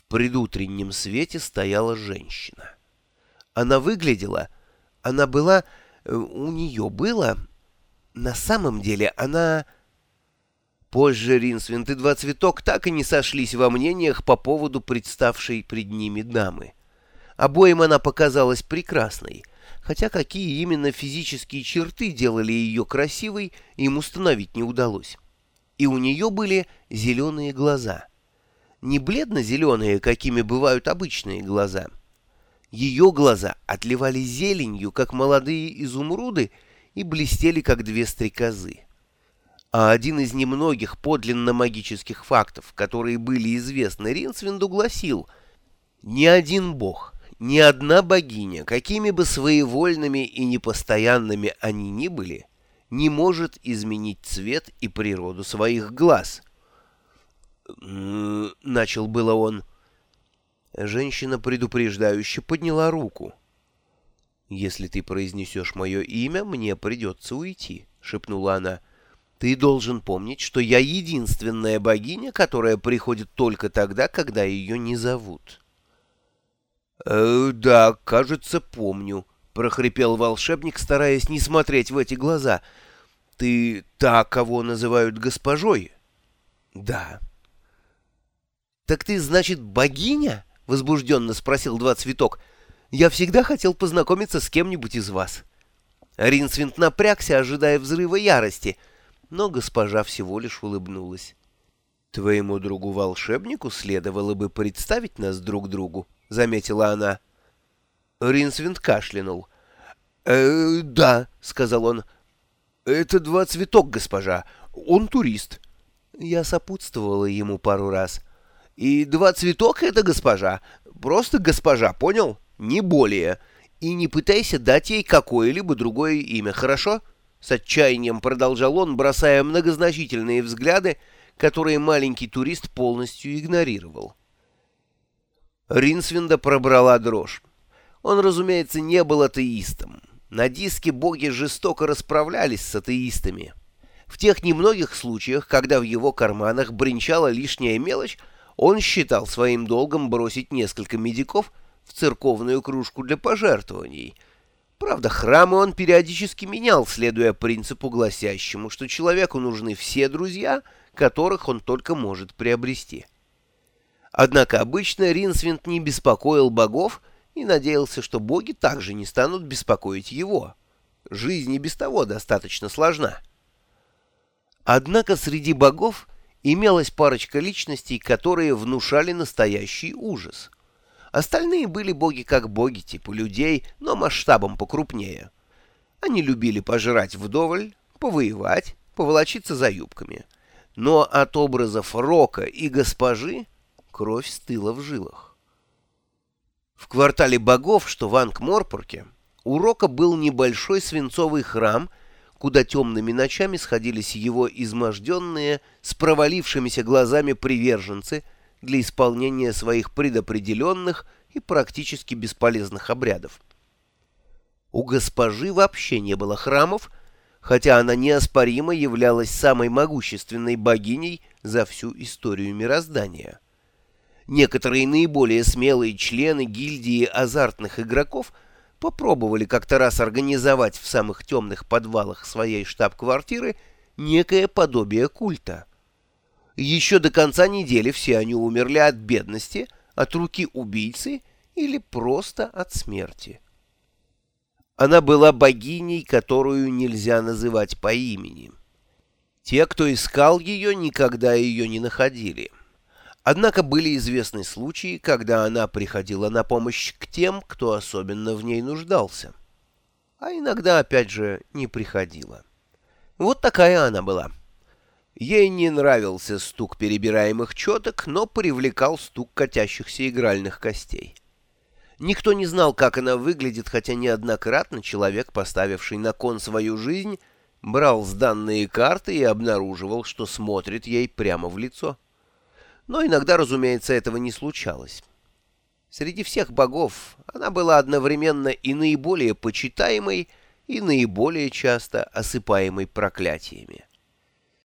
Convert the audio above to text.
В предутреннем свете стояла женщина. Она выглядела, она была, э, у нее было, на самом деле она... Позже Ринсвинд и Два Цветок так и не сошлись во мнениях по поводу представшей пред ними дамы. Обоим она показалась прекрасной, хотя какие именно физические черты делали ее красивой, им установить не удалось. И у нее были зеленые глаза. Не бледно-зеленые, какими бывают обычные глаза. Ее глаза отливали зеленью, как молодые изумруды, и блестели, как две стрекозы. А один из немногих подлинно магических фактов, которые были известны Ринсвинду, гласил «Ни один бог, ни одна богиня, какими бы своевольными и непостоянными они ни были, не может изменить цвет и природу своих глаз». Начал было он. Женщина предупреждающе подняла руку. «Если ты произнесешь мое имя, мне придется уйти», — шепнула она. Ты должен помнить, что я единственная богиня, которая приходит только тогда, когда ее не зовут. «Э, «Да, кажется, помню», — прохрипел волшебник, стараясь не смотреть в эти глаза. «Ты та, кого называют госпожой?» «Да». «Так ты, значит, богиня?» — возбужденно спросил Два Цветок. «Я всегда хотел познакомиться с кем-нибудь из вас». Ринсвинд напрягся, ожидая взрыва ярости — но госпожа всего лишь улыбнулась. «Твоему другу-волшебнику следовало бы представить нас друг другу», — заметила она. Ринсвинд кашлянул. «Э, «Да», — сказал он. «Это два цветок, госпожа. Он турист». Я сопутствовала ему пару раз. «И два цветок — это госпожа. Просто госпожа, понял? Не более. И не пытайся дать ей какое-либо другое имя, хорошо?» С отчаянием продолжал он, бросая многозначительные взгляды, которые маленький турист полностью игнорировал. Ринсвинда пробрала дрожь. Он, разумеется, не был атеистом. На диске боги жестоко расправлялись с атеистами. В тех немногих случаях, когда в его карманах бренчала лишняя мелочь, он считал своим долгом бросить несколько медиков в церковную кружку для пожертвований — Правда, храмы он периодически менял, следуя принципу гласящему, что человеку нужны все друзья, которых он только может приобрести. Однако обычно Ринсвинд не беспокоил богов и надеялся, что боги также не станут беспокоить его. Жизнь и без того достаточно сложна. Однако среди богов имелась парочка личностей, которые внушали настоящий ужас — Остальные были боги как боги, типа людей, но масштабом покрупнее. Они любили пожрать вдоволь, повоевать, поволочиться за юбками. Но от образов Рока и госпожи кровь стыла в жилах. В квартале богов, что в Ангморпорке, у Рока был небольшой свинцовый храм, куда темными ночами сходились его изможденные, с провалившимися глазами приверженцы — для исполнения своих предопределенных и практически бесполезных обрядов. У госпожи вообще не было храмов, хотя она неоспоримо являлась самой могущественной богиней за всю историю мироздания. Некоторые наиболее смелые члены гильдии азартных игроков попробовали как-то раз организовать в самых темных подвалах своей штаб-квартиры некое подобие культа. Еще до конца недели все они умерли от бедности, от руки убийцы или просто от смерти. Она была богиней, которую нельзя называть по имени. Те, кто искал ее, никогда ее не находили. Однако были известны случаи, когда она приходила на помощь к тем, кто особенно в ней нуждался. А иногда, опять же, не приходила. Вот такая она была. Ей не нравился стук перебираемых четок, но привлекал стук катящихся игральных костей. Никто не знал, как она выглядит, хотя неоднократно человек, поставивший на кон свою жизнь, брал сданные карты и обнаруживал, что смотрит ей прямо в лицо. Но иногда, разумеется, этого не случалось. Среди всех богов она была одновременно и наиболее почитаемой, и наиболее часто осыпаемой проклятиями.